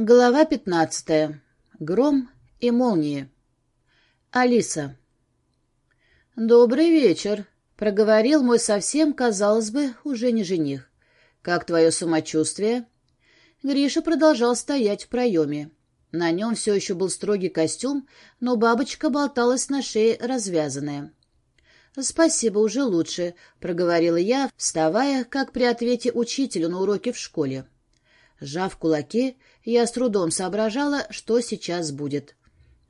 Глава пятнадцатая. Гром и молнии. Алиса. «Добрый вечер», — проговорил мой совсем, казалось бы, уже не жених. «Как твое самочувствие?» Гриша продолжал стоять в проеме. На нем все еще был строгий костюм, но бабочка болталась на шее развязанная. «Спасибо, уже лучше», — проговорила я, вставая, как при ответе учителю на уроке в школе. Сжав кулаки, я с трудом соображала, что сейчас будет.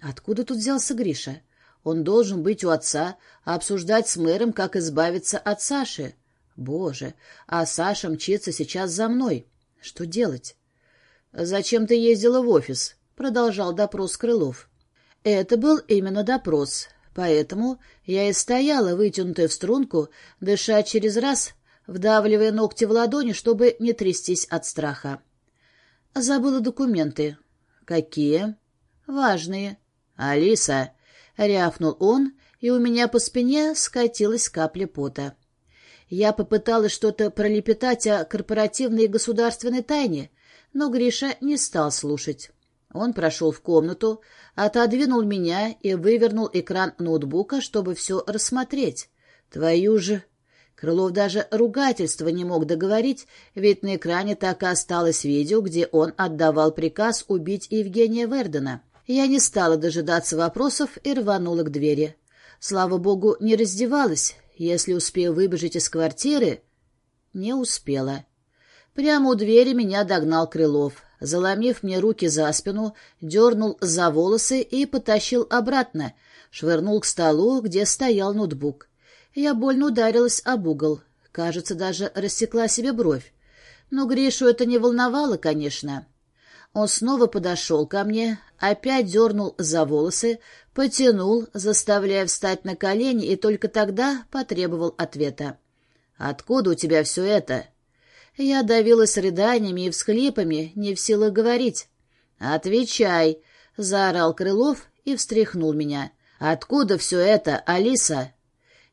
Откуда тут взялся Гриша? Он должен быть у отца, а обсуждать с мэром, как избавиться от Саши. Боже, а Саша мчится сейчас за мной. Что делать? «Зачем ты ездила в офис?» — продолжал допрос Крылов. Это был именно допрос, поэтому я и стояла, вытянутая в струнку, дыша через раз, вдавливая ногти в ладони, чтобы не трястись от страха. Забыла документы. Какие? Важные. Алиса, рявкнул он, и у меня по спине скатилась капля пота. Я попыталась что-то пролепетать о корпоративной и государственной тайне, но Гриша не стал слушать. Он прошел в комнату, отодвинул меня и вывернул экран ноутбука, чтобы все рассмотреть. Твою же... Крылов даже ругательства не мог договорить, ведь на экране так и осталось видео, где он отдавал приказ убить Евгения Вердена. Я не стала дожидаться вопросов и рванула к двери. Слава богу, не раздевалась. Если успею выбежать из квартиры... Не успела. Прямо у двери меня догнал Крылов. Заломив мне руки за спину, дернул за волосы и потащил обратно, швырнул к столу, где стоял ноутбук. Я больно ударилась об угол. Кажется, даже рассекла себе бровь. Но Гришу это не волновало, конечно. Он снова подошел ко мне, опять дернул за волосы, потянул, заставляя встать на колени, и только тогда потребовал ответа. «Откуда у тебя все это?» Я давилась рыданиями и всхлипами, не в силах говорить. «Отвечай!» — заорал Крылов и встряхнул меня. «Откуда все это, Алиса?»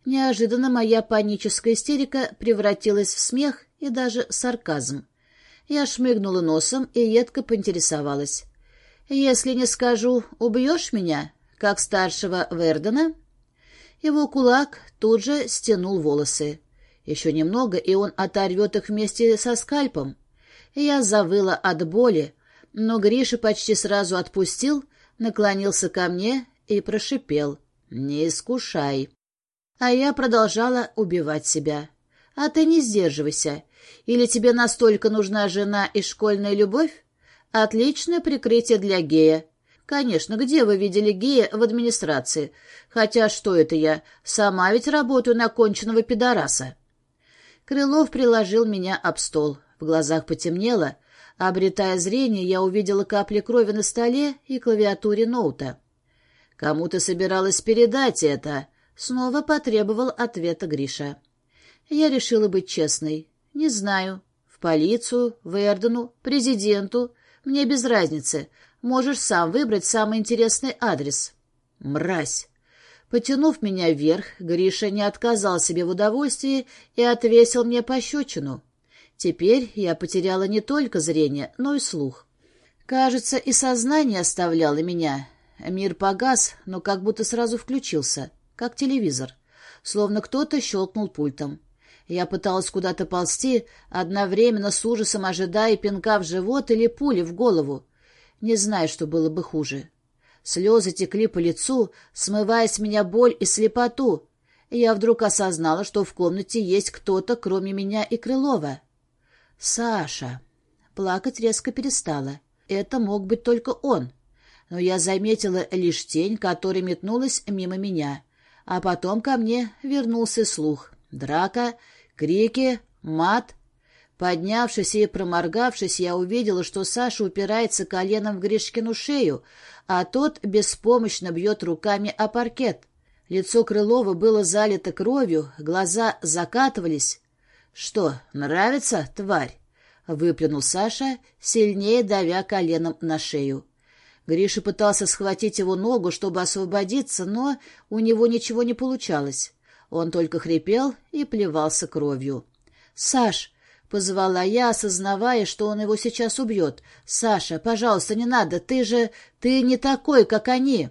Неожиданно моя паническая истерика превратилась в смех и даже сарказм. Я шмыгнула носом и едко поинтересовалась. «Если не скажу, убьешь меня, как старшего Вердена?» Его кулак тут же стянул волосы. Еще немного, и он оторвет их вместе со скальпом. Я завыла от боли, но Гриша почти сразу отпустил, наклонился ко мне и прошипел. «Не искушай». А я продолжала убивать себя. А ты не сдерживайся. Или тебе настолько нужна жена и школьная любовь? Отличное прикрытие для гея. Конечно, где вы видели гея в администрации? Хотя что это я? Сама ведь работаю на конченного пидораса. Крылов приложил меня об стол. В глазах потемнело. Обретая зрение, я увидела капли крови на столе и клавиатуре ноута. «Кому ты собиралась передать это?» Снова потребовал ответа Гриша. Я решила быть честной. Не знаю. В полицию, в Эрдену, президенту. Мне без разницы. Можешь сам выбрать самый интересный адрес. Мразь! Потянув меня вверх, Гриша не отказал себе в удовольствии и отвесил мне пощечину. Теперь я потеряла не только зрение, но и слух. Кажется, и сознание оставляло меня. Мир погас, но как будто сразу включился как телевизор, словно кто-то щелкнул пультом. Я пыталась куда-то ползти, одновременно с ужасом ожидая пинка в живот или пули в голову. Не знаю, что было бы хуже. Слезы текли по лицу, смывая с меня боль и слепоту. Я вдруг осознала, что в комнате есть кто-то, кроме меня и Крылова. «Саша!» Плакать резко перестала. Это мог быть только он. Но я заметила лишь тень, которая метнулась мимо меня — а потом ко мне вернулся слух. Драка, крики, мат. Поднявшись и проморгавшись, я увидела, что Саша упирается коленом в Гришкину шею, а тот беспомощно бьет руками о паркет. Лицо Крылова было залито кровью, глаза закатывались. «Что, нравится, тварь?» — выплюнул Саша, сильнее давя коленом на шею. Гриша пытался схватить его ногу, чтобы освободиться, но у него ничего не получалось. Он только хрипел и плевался кровью. «Саш!» — позвала я, осознавая, что он его сейчас убьет. «Саша, пожалуйста, не надо, ты же... ты не такой, как они!»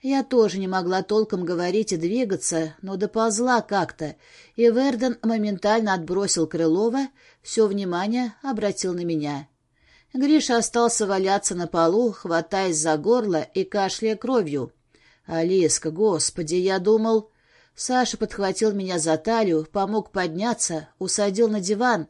Я тоже не могла толком говорить и двигаться, но доползла как-то, и Верден моментально отбросил Крылова, все внимание обратил на меня. Гриша остался валяться на полу, хватаясь за горло и кашляя кровью. «Алиска, господи, я думал...» Саша подхватил меня за талию, помог подняться, усадил на диван.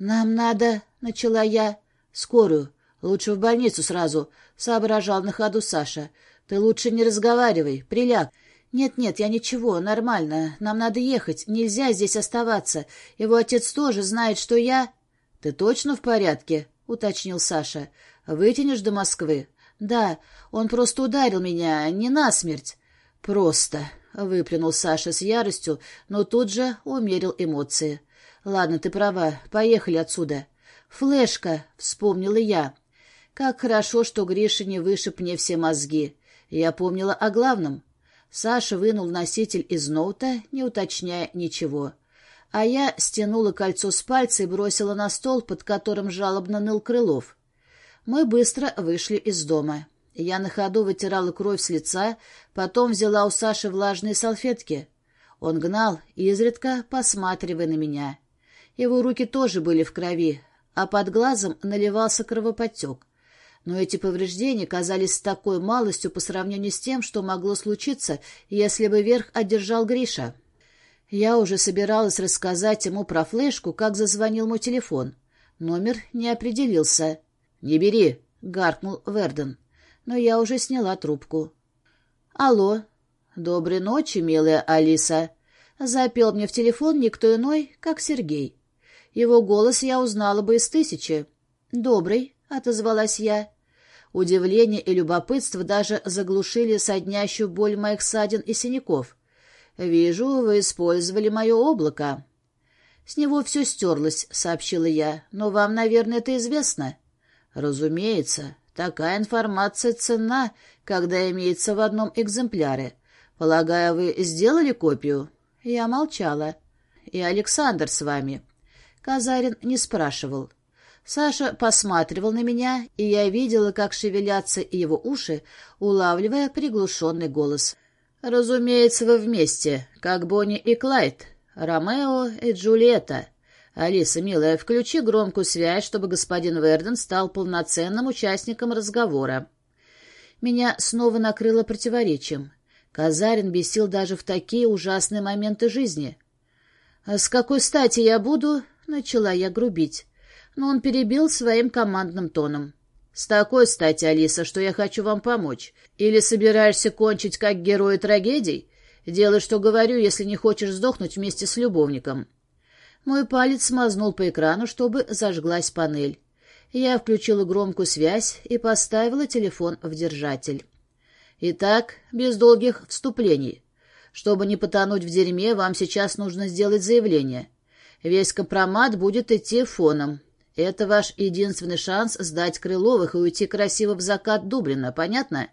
«Нам надо...» — начала я. «Скорую. Лучше в больницу сразу», — соображал на ходу Саша. «Ты лучше не разговаривай, приляг». «Нет-нет, я ничего, нормально. Нам надо ехать, нельзя здесь оставаться. Его отец тоже знает, что я...» «Ты точно в порядке?» — уточнил Саша. «Вытянешь до Москвы?» «Да, он просто ударил меня, не насмерть». «Просто», — выплюнул Саша с яростью, но тут же умерил эмоции. «Ладно, ты права, поехали отсюда». «Флешка», — вспомнила я. «Как хорошо, что Гриша не вышиб мне все мозги. Я помнила о главном». Саша вынул носитель из ноута, не уточняя ничего. А я стянула кольцо с пальца и бросила на стол, под которым жалобно ныл Крылов. Мы быстро вышли из дома. Я на ходу вытирала кровь с лица, потом взяла у Саши влажные салфетки. Он гнал, изредка посматривая на меня. Его руки тоже были в крови, а под глазом наливался кровоподтек. Но эти повреждения казались такой малостью по сравнению с тем, что могло случиться, если бы верх одержал Гриша. Я уже собиралась рассказать ему про флешку, как зазвонил мой телефон. Номер не определился. «Не бери!» — гаркнул Верден но я уже сняла трубку. «Алло. Доброй ночи, милая Алиса». Запел мне в телефон никто иной, как Сергей. Его голос я узнала бы из тысячи. «Добрый», — отозвалась я. Удивление и любопытство даже заглушили соднящую боль моих ссадин и синяков. «Вижу, вы использовали мое облако». «С него все стерлось», — сообщила я. «Но вам, наверное, это известно». «Разумеется. Такая информация ценна, когда имеется в одном экземпляре. Полагаю, вы сделали копию? Я молчала. И Александр с вами. Казарин не спрашивал. Саша посматривал на меня, и я видела, как шевелятся его уши, улавливая приглушенный голос. «Разумеется, вы вместе, как Бонни и Клайд, Ромео и Джульетта. «Алиса, милая, включи громкую связь, чтобы господин Верден стал полноценным участником разговора». Меня снова накрыло противоречием. Казарин бесил даже в такие ужасные моменты жизни. «А «С какой стати я буду?» — начала я грубить. Но он перебил своим командным тоном. «С такой стати, Алиса, что я хочу вам помочь. Или собираешься кончить как герой трагедий? Делай, что говорю, если не хочешь сдохнуть вместе с любовником». Мой палец смазнул по экрану, чтобы зажглась панель. Я включила громкую связь и поставила телефон в держатель. Итак, без долгих вступлений. Чтобы не потонуть в дерьме, вам сейчас нужно сделать заявление. Весь компромат будет идти фоном. Это ваш единственный шанс сдать Крыловых и уйти красиво в закат Дублина, понятно?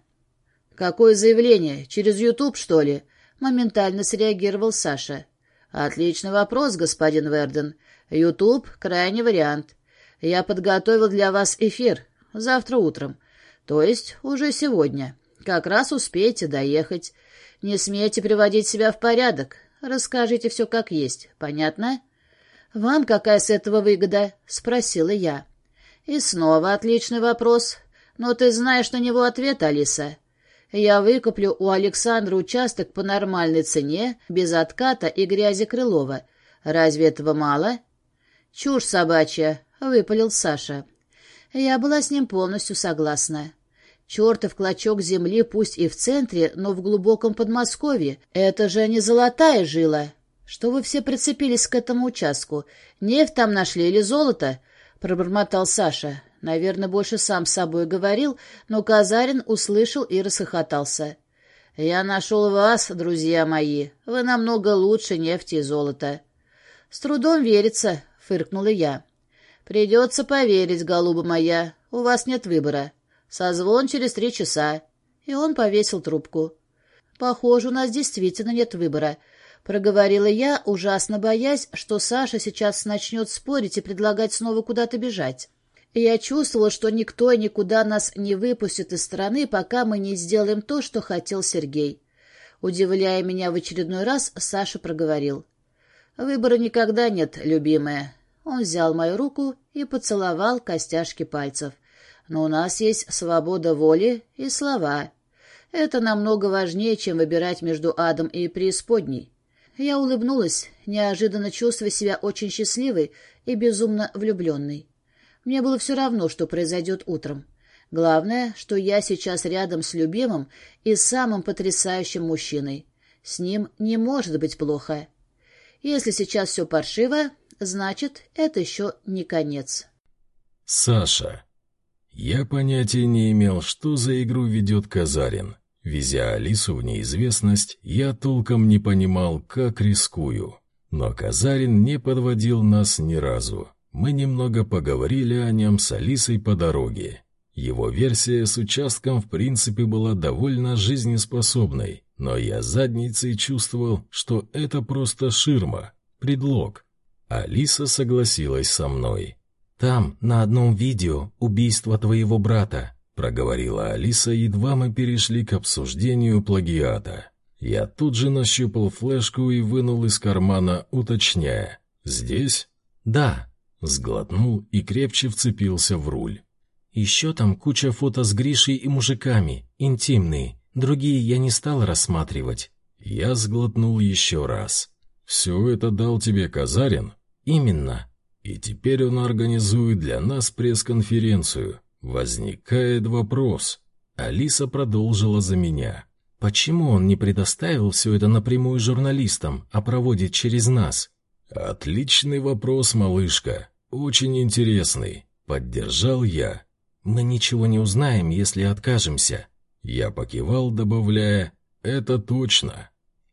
Какое заявление? Через Ютуб, что ли? Моментально среагировал Саша. «Отличный вопрос, господин Верден. Ютуб — крайний вариант. Я подготовил для вас эфир. Завтра утром. То есть уже сегодня. Как раз успеете доехать. Не смейте приводить себя в порядок. Расскажите все как есть. Понятно?» «Вам какая с этого выгода?» — спросила я. «И снова отличный вопрос. Но ты знаешь на него ответ, Алиса. Я выкуплю у Александра участок по нормальной цене, без отката и грязи Крылова. Разве этого мало? Чушь собачья, — выпалил Саша. Я была с ним полностью согласна. Чертов клочок земли пусть и в центре, но в глубоком Подмосковье. Это же не золотая жила. Что вы все прицепились к этому участку? Нефть там нашли или золото? — пробормотал Саша. Наверное, больше сам с собой говорил, но Казарин услышал и расхохотался. «Я нашел вас, друзья мои. Вы намного лучше нефти и золота». «С трудом верится», — фыркнула я. «Придется поверить, голуба моя. У вас нет выбора. Созвон через три часа». И он повесил трубку. «Похоже, у нас действительно нет выбора», Проговорила я, ужасно боясь, что Саша сейчас начнет спорить и предлагать снова куда-то бежать. Я чувствовала, что никто никуда нас не выпустит из страны, пока мы не сделаем то, что хотел Сергей. Удивляя меня в очередной раз, Саша проговорил. «Выбора никогда нет, любимая». Он взял мою руку и поцеловал костяшки пальцев. «Но у нас есть свобода воли и слова. Это намного важнее, чем выбирать между адом и преисподней. Я улыбнулась, неожиданно чувствуя себя очень счастливой и безумно влюбленной. Мне было все равно, что произойдет утром. Главное, что я сейчас рядом с любимым и самым потрясающим мужчиной. С ним не может быть плохо. Если сейчас все паршиво, значит, это еще не конец. Саша. Я понятия не имел, что за игру ведет Казарин. Везя Алису в неизвестность, я толком не понимал, как рискую. Но Казарин не подводил нас ни разу. Мы немного поговорили о нем с Алисой по дороге. Его версия с участком в принципе была довольно жизнеспособной, но я задницей чувствовал, что это просто ширма, предлог. Алиса согласилась со мной. «Там, на одном видео, убийство твоего брата проговорила Алиса, едва мы перешли к обсуждению плагиата. Я тут же нащупал флешку и вынул из кармана, уточняя. «Здесь?» «Да», — сглотнул и крепче вцепился в руль. «Еще там куча фото с Гришей и мужиками, интимные. Другие я не стал рассматривать». Я сглотнул еще раз. «Все это дал тебе Казарин?» «Именно». «И теперь он организует для нас пресс-конференцию. Возникает вопрос. Алиса продолжила за меня. Почему он не предоставил все это напрямую журналистам, а проводит через нас? Отличный вопрос, малышка. Очень интересный. Поддержал я. Мы ничего не узнаем, если откажемся. Я покивал, добавляя «это точно».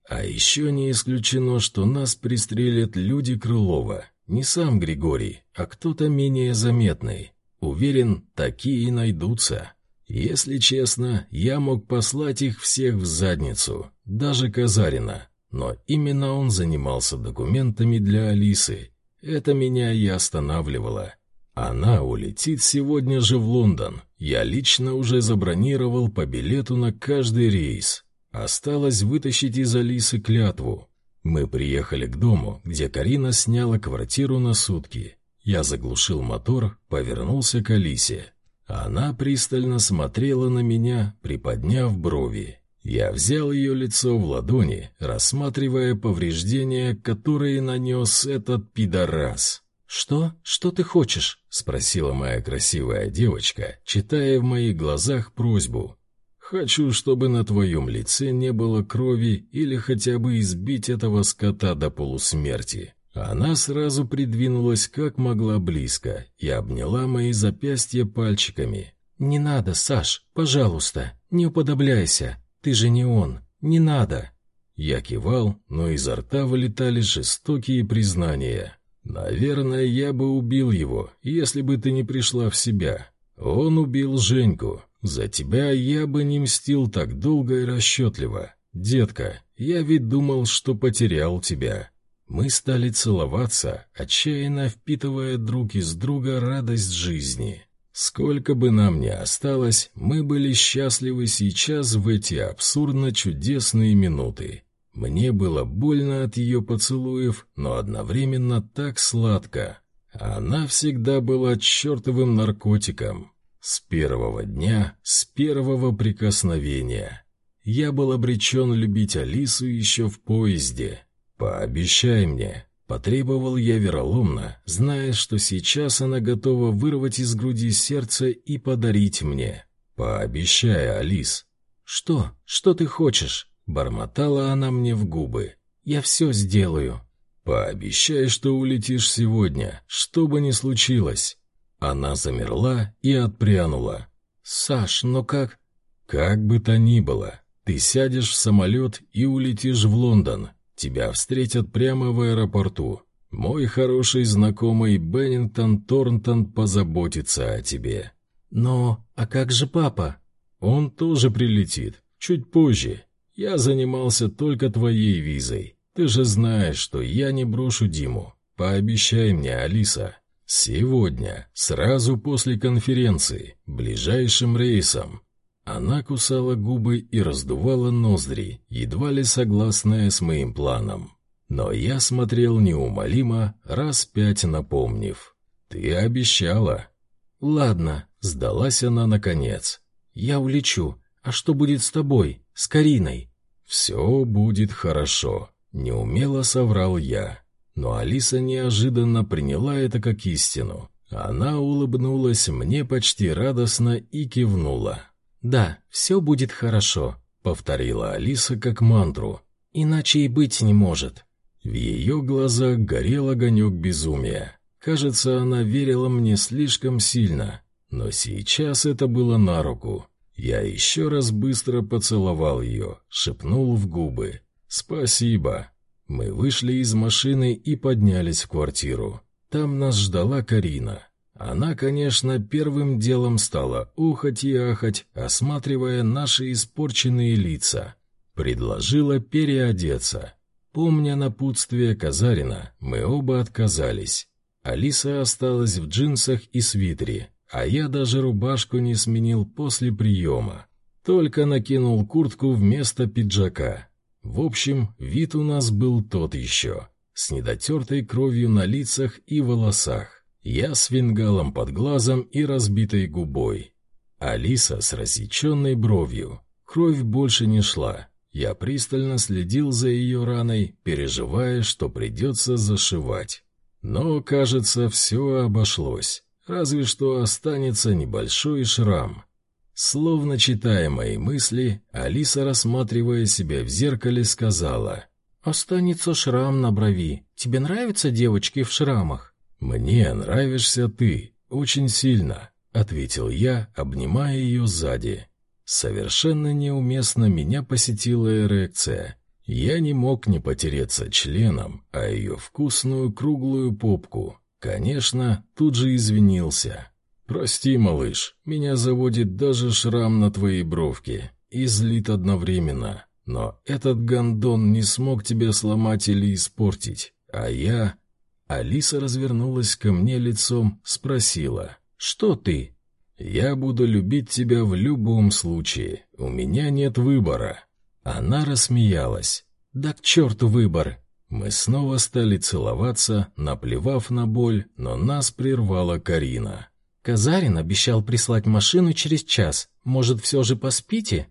А еще не исключено, что нас пристрелят люди Крылова. Не сам Григорий, а кто-то менее заметный. Уверен, такие найдутся. Если честно, я мог послать их всех в задницу, даже Казарина. Но именно он занимался документами для Алисы. Это меня и останавливало. Она улетит сегодня же в Лондон. Я лично уже забронировал по билету на каждый рейс. Осталось вытащить из Алисы клятву. Мы приехали к дому, где Карина сняла квартиру на сутки. Я заглушил мотор, повернулся к Алисе. Она пристально смотрела на меня, приподняв брови. Я взял ее лицо в ладони, рассматривая повреждения, которые нанес этот пидорас. «Что? Что ты хочешь?» — спросила моя красивая девочка, читая в моих глазах просьбу. «Хочу, чтобы на твоем лице не было крови или хотя бы избить этого скота до полусмерти. Она сразу придвинулась как могла близко и обняла мои запястья пальчиками. «Не надо, Саш, пожалуйста, не уподобляйся. Ты же не он. Не надо». Я кивал, но изо рта вылетали жестокие признания. «Наверное, я бы убил его, если бы ты не пришла в себя. Он убил Женьку. За тебя я бы не мстил так долго и расчетливо. Детка, я ведь думал, что потерял тебя. Мы стали целоваться, отчаянно впитывая друг из друга радость жизни. Сколько бы нам ни осталось, мы были счастливы сейчас в эти абсурдно чудесные минуты. Мне было больно от ее поцелуев, но одновременно так сладко. Она всегда была чертовым наркотиком. С первого дня, с первого прикосновения. Я был обречен любить Алису еще в поезде, «Пообещай мне», — потребовал я вероломно, зная, что сейчас она готова вырвать из груди сердце и подарить мне. «Пообещай, Алис». «Что? Что ты хочешь?» — бормотала она мне в губы. «Я все сделаю». «Пообещай, что улетишь сегодня, что бы ни случилось». Она замерла и отпрянула. «Саш, но как...» «Как бы то ни было, ты сядешь в самолет и улетишь в Лондон, Тебя встретят прямо в аэропорту. Мой хороший знакомый Беннингтон Торнтон позаботится о тебе. Но, а как же папа? Он тоже прилетит, чуть позже. Я занимался только твоей визой. Ты же знаешь, что я не брошу Диму. Пообещай мне, Алиса. Сегодня, сразу после конференции, ближайшим рейсом. Она кусала губы и раздувала ноздри, едва ли согласная с моим планом. Но я смотрел неумолимо, раз пять напомнив. «Ты обещала». «Ладно», — сдалась она наконец. «Я улечу. А что будет с тобой, с Кариной?» «Все будет хорошо», Неумело соврал я, но Алиса неожиданно приняла это как истину. Она улыбнулась мне почти радостно и кивнула. «Да, все будет хорошо», — повторила Алиса как мантру. «Иначе и быть не может». В ее глазах горел огонек безумия. Кажется, она верила мне слишком сильно, но сейчас это было на руку. Я еще раз быстро поцеловал ее, шепнул в губы. «Спасибо». Мы вышли из машины и поднялись в квартиру. Там нас ждала Карина. Она, конечно, первым делом стала ухать и ахать, осматривая наши испорченные лица. Предложила переодеться. Помня напутствие Казарина, мы оба отказались. Алиса осталась в джинсах и свитере, а я даже рубашку не сменил после приема. Только накинул куртку вместо пиджака. В общем, вид у нас был тот еще, с недотертой кровью на лицах и волосах. Я с фингалом под глазом и разбитой губой. Алиса с рассеченной бровью. Кровь больше не шла. Я пристально следил за ее раной, переживая, что придется зашивать. Но, кажется, все обошлось. Разве что останется небольшой шрам. Словно читая мои мысли, Алиса, рассматривая себя в зеркале, сказала. «Останется шрам на брови. Тебе нравятся девочки в шрамах?» «Мне нравишься ты. Очень сильно», — ответил я, обнимая ее сзади. Совершенно неуместно меня посетила эрекция. Я не мог не потереться членом, а ее вкусную круглую попку. Конечно, тут же извинился. «Прости, малыш, меня заводит даже шрам на твоей бровке и злит одновременно. Но этот гондон не смог тебя сломать или испортить, а я...» Алиса развернулась ко мне лицом, спросила, «Что ты?» «Я буду любить тебя в любом случае, у меня нет выбора». Она рассмеялась. «Да к черту выбор!» Мы снова стали целоваться, наплевав на боль, но нас прервала Карина. Казарин обещал прислать машину через час. Может, все же поспите?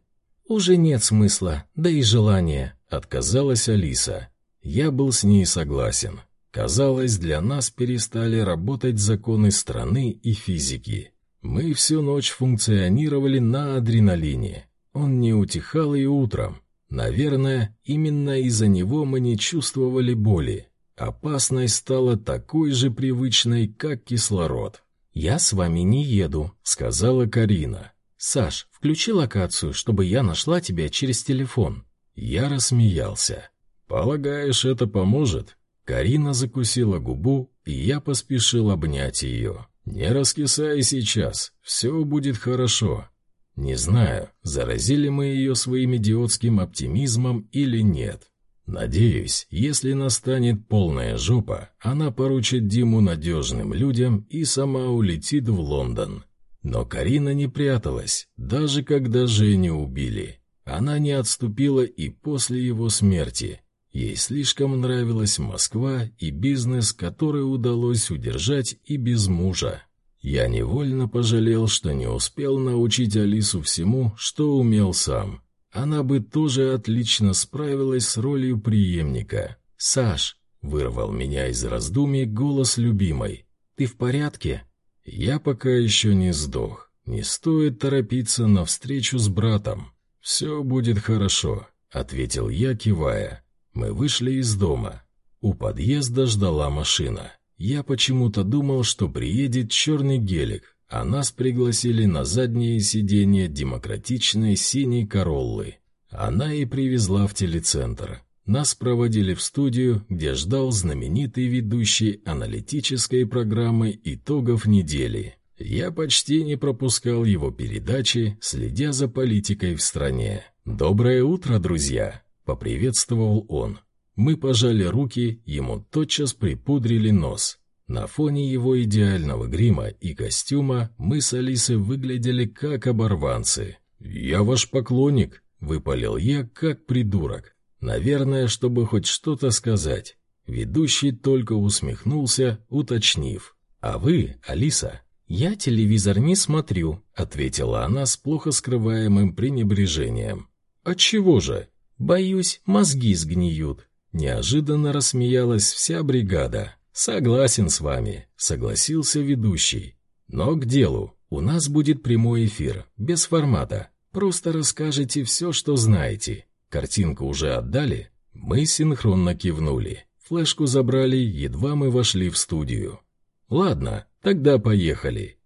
Уже нет смысла, да и желания, отказалась Алиса. Я был с ней согласен. Казалось, для нас перестали работать законы страны и физики. Мы всю ночь функционировали на адреналине. Он не утихал и утром. Наверное, именно из-за него мы не чувствовали боли. Опасность стала такой же привычной, как кислород. «Я с вами не еду», — сказала Карина. «Саш, включи локацию, чтобы я нашла тебя через телефон». Я рассмеялся. «Полагаешь, это поможет?» Карина закусила губу, и я поспешил обнять ее. «Не раскисай сейчас, все будет хорошо». Не знаю, заразили мы ее своим идиотским оптимизмом или нет. Надеюсь, если настанет полная жопа, она поручит Диму надежным людям и сама улетит в Лондон. Но Карина не пряталась, даже когда Женю убили. Она не отступила и после его смерти. Ей слишком нравилась Москва и бизнес, который удалось удержать и без мужа. Я невольно пожалел, что не успел научить Алису всему, что умел сам она бы тоже отлично справилась с ролью преемника. «Саш!» — вырвал меня из раздумий голос любимой. «Ты в порядке?» «Я пока еще не сдох. Не стоит торопиться на встречу с братом. Все будет хорошо», — ответил я, кивая. Мы вышли из дома. У подъезда ждала машина. Я почему-то думал, что приедет черный гелик, а нас пригласили на заднее сиденье демократичной синей короллы. Она и привезла в телецентр. Нас проводили в студию, где ждал знаменитый ведущий аналитической программы итогов недели. Я почти не пропускал его передачи, следя за политикой в стране. «Доброе утро, друзья!» — поприветствовал он. Мы пожали руки, ему тотчас припудрили нос. На фоне его идеального грима и костюма мы с Алисой выглядели как оборванцы. «Я ваш поклонник», — выпалил я как придурок. Наверное, чтобы хоть что-то сказать. Ведущий только усмехнулся, уточнив. «А вы, Алиса?» «Я телевизор не смотрю», — ответила она с плохо скрываемым пренебрежением. «Отчего же?» «Боюсь, мозги сгниют». Неожиданно рассмеялась вся бригада. «Согласен с вами», — согласился ведущий. «Но к делу. У нас будет прямой эфир, без формата. Просто расскажете все, что знаете. Картинку уже отдали?» Мы синхронно кивнули. Флешку забрали, едва мы вошли в студию. «Ладно, тогда поехали».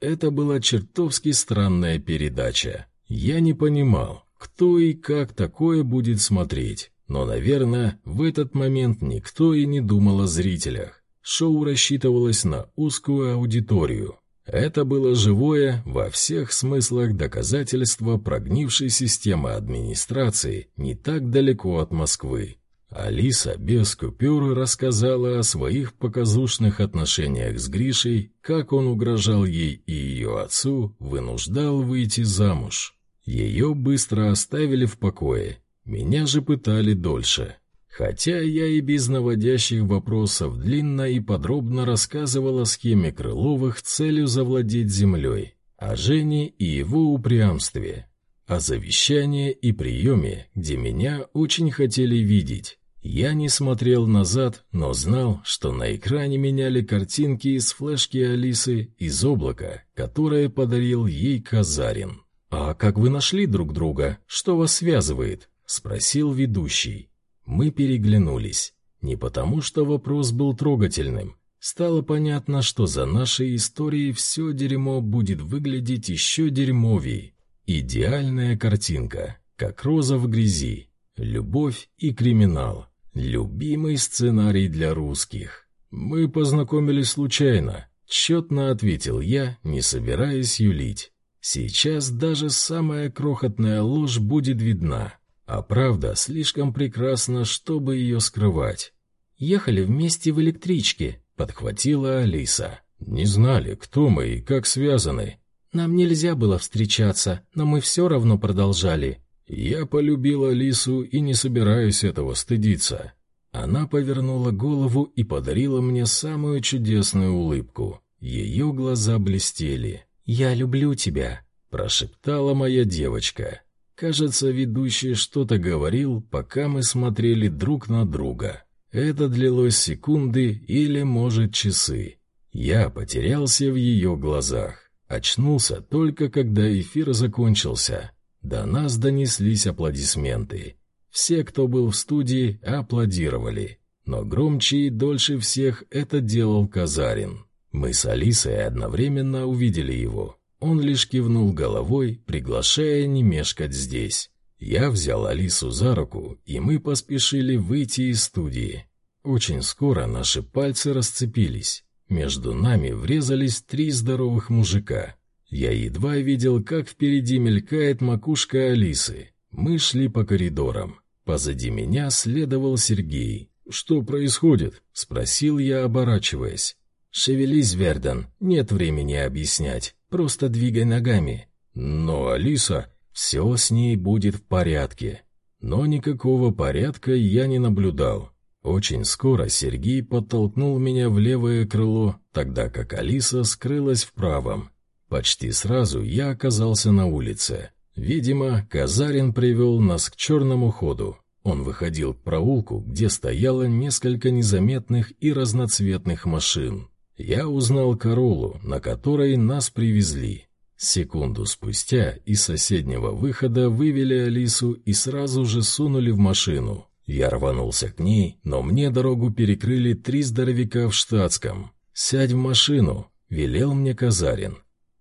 Это была чертовски странная передача. Я не понимал, кто и как такое будет смотреть. Но, наверное, в этот момент никто и не думал о зрителях. Шоу рассчитывалось на узкую аудиторию. Это было живое, во всех смыслах доказательство прогнившей системы администрации не так далеко от Москвы. Алиса без купюр рассказала о своих показушных отношениях с Гришей, как он угрожал ей и ее отцу, вынуждал выйти замуж. Ее быстро оставили в покое, меня же пытали дольше. Хотя я и без наводящих вопросов длинно и подробно рассказывал о схеме Крыловых целью завладеть землей, о Жене и его упрямстве, о завещании и приеме, где меня очень хотели видеть. Я не смотрел назад, но знал, что на экране меняли картинки из флешки Алисы из облака, которое подарил ей Казарин. «А как вы нашли друг друга? Что вас связывает?» — спросил ведущий. Мы переглянулись. Не потому, что вопрос был трогательным. Стало понятно, что за нашей историей все дерьмо будет выглядеть еще дерьмовей. Идеальная картинка, как роза в грязи. Любовь и криминал. Любимый сценарий для русских. Мы познакомились случайно. Четно ответил я, не собираясь юлить. Сейчас даже самая крохотная ложь будет видна. А правда слишком прекрасна, чтобы ее скрывать. «Ехали вместе в электричке», — подхватила Алиса. «Не знали, кто мы и как связаны». «Нам нельзя было встречаться, но мы все равно продолжали». «Я полюбил Алису и не собираюсь этого стыдиться». Она повернула голову и подарила мне самую чудесную улыбку. Ее глаза блестели. «Я люблю тебя», — прошептала моя девочка. Кажется, ведущий что-то говорил, пока мы смотрели друг на друга. Это длилось секунды или, может, часы. Я потерялся в ее глазах. Очнулся только, когда эфир закончился. До нас донеслись аплодисменты. Все, кто был в студии, аплодировали. Но громче и дольше всех это делал Казарин. Мы с Алисой одновременно увидели его. Он лишь кивнул головой, приглашая не мешкать здесь. Я взял Алису за руку, и мы поспешили выйти из студии. Очень скоро наши пальцы расцепились. Между нами врезались три здоровых мужика. Я едва видел, как впереди мелькает макушка Алисы. Мы шли по коридорам. Позади меня следовал Сергей. «Что происходит?» — спросил я, оборачиваясь. «Шевелись, Верден, нет времени объяснять». Просто двигай ногами. Но Алиса, все с ней будет в порядке. Но никакого порядка я не наблюдал. Очень скоро Сергей подтолкнул меня в левое крыло, тогда как Алиса скрылась в правом. Почти сразу я оказался на улице. Видимо, Казарин привел нас к черному ходу. Он выходил к проулку, где стояло несколько незаметных и разноцветных машин. Я узнал Королу, на которой нас привезли. Секунду спустя из соседнего выхода вывели Алису и сразу же сунули в машину. Я рванулся к ней, но мне дорогу перекрыли три здоровяка в штатском. «Сядь в машину», — велел мне Казарин.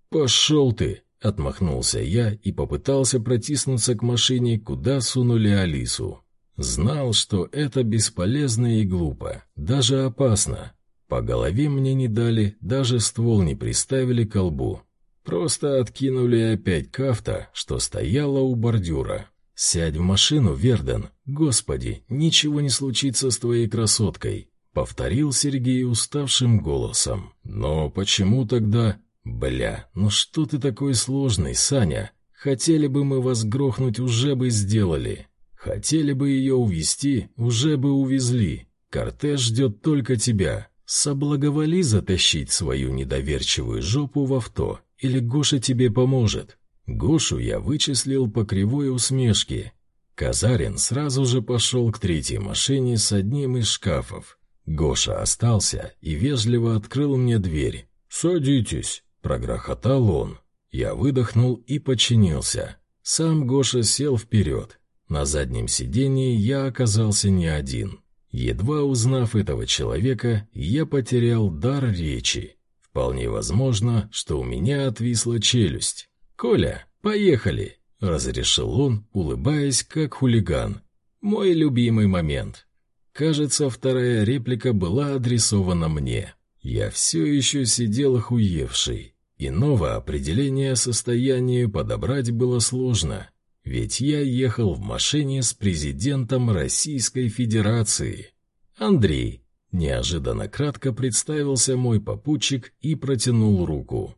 «Пошел ты!» — отмахнулся я и попытался протиснуться к машине, куда сунули Алису. Знал, что это бесполезно и глупо, даже опасно, по голове мне не дали, даже ствол не приставили к колбу. Просто откинули опять кафта, что стояла у бордюра. «Сядь в машину, Верден. Господи, ничего не случится с твоей красоткой», — повторил Сергей уставшим голосом. «Но почему тогда...» «Бля, ну что ты такой сложный, Саня? Хотели бы мы вас грохнуть, уже бы сделали. Хотели бы ее увезти, уже бы увезли. Кортеж ждет только тебя. Соблаговоли затащить свою недоверчивую жопу в авто, или Гоша тебе поможет». Гошу я вычислил по кривой усмешке. Казарин сразу же пошел к третьей машине с одним из шкафов. Гоша остался и вежливо открыл мне дверь. «Садитесь», — прогрохотал он. Я выдохнул и подчинился. Сам Гоша сел вперед. На заднем сидении я оказался не один. Едва узнав этого человека, я потерял дар речи. Вполне возможно, что у меня отвисла челюсть. «Коля, поехали!» — разрешил он, улыбаясь, как хулиган. «Мой любимый момент». Кажется, вторая реплика была адресована мне. Я все еще сидел охуевший. Иного определения состоянию подобрать было сложно, ведь я ехал в машине с президентом Российской Федерации. Андрей, неожиданно кратко представился мой попутчик и протянул руку.